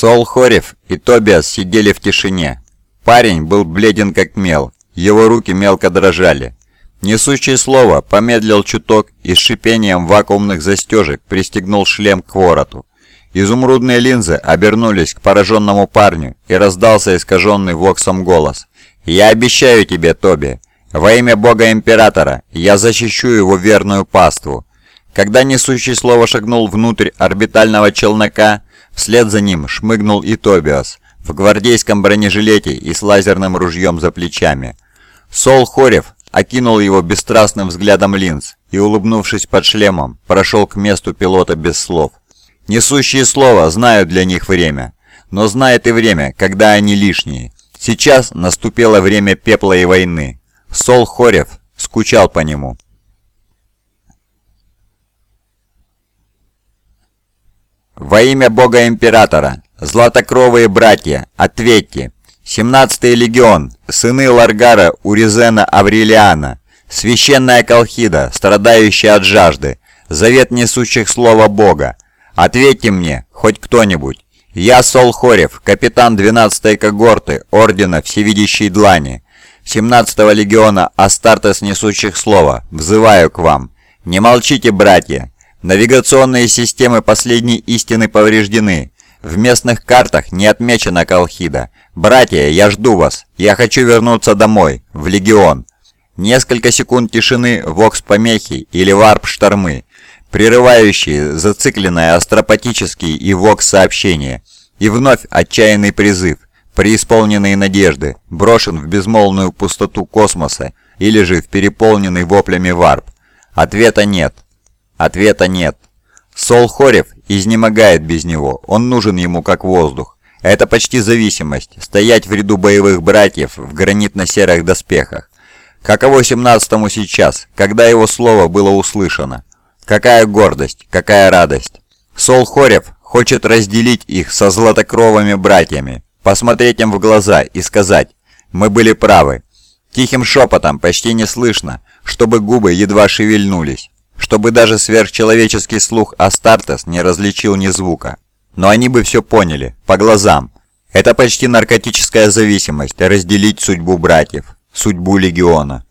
Сол Хорев и Тобиас сидели в тишине. Парень был бледен как мел, его руки мелко дрожали. Несущий слово помедлил чуток и с шипением вакуумных застежек пристегнул шлем к вороту. Изумрудные линзы обернулись к пораженному парню и раздался искаженный воксом голос. «Я обещаю тебе, Тоби, во имя Бога Императора я защищу его верную паству». Когда несущий слово шагнул внутрь орбитального челнока, вслед за ним шмыгнул и Тобиас в гвардейском бронежилете и с лазерным ружьем за плечами. Сол Хорев окинул его бесстрастным взглядом линз и, улыбнувшись под шлемом, прошел к месту пилота без слов. Несущие слова знают для них время, но знает и время, когда они лишние. Сейчас наступило время пепла и войны. Сол Хорев скучал по нему. Во имя Бога Императора, златокровые братья, ответьте! 17-й легион, сыны Ларгара Уризена Аврелиана, священная Колхида, страдающая от жажды, завет несущих слова Бога. Ответьте мне, хоть кто-нибудь. Я Сол Хорев, капитан 12-й когорты Ордена Всевидящей Длани, 17-го легиона Астартес несущих слова, взываю к вам. Не молчите, братья, Навигационные системы последней истины повреждены. В местных картах не отмечена Колхида. Братья, я жду вас. Я хочу вернуться домой, в Легион. Несколько секунд тишины, вокс-помехи или варп-штормы, прерывающие зацикленное астропатические и вокс-сообщения. И вновь отчаянный призыв, преисполненный надежды, брошен в безмолвную пустоту космоса или же в переполненный воплями варп. Ответа нет. Ответа нет. Сол Хорев изнемогает без него, он нужен ему как воздух. Это почти зависимость, стоять в ряду боевых братьев в гранитно-серых доспехах. Каково 17-му сейчас, когда его слово было услышано? Какая гордость, какая радость. Сол Хорев хочет разделить их со златокровыми братьями, посмотреть им в глаза и сказать «Мы были правы». Тихим шепотом, почти не слышно, чтобы губы едва шевельнулись чтобы даже сверхчеловеческий слух Астартес не различил ни звука. Но они бы все поняли, по глазам. Это почти наркотическая зависимость, разделить судьбу братьев, судьбу Легиона.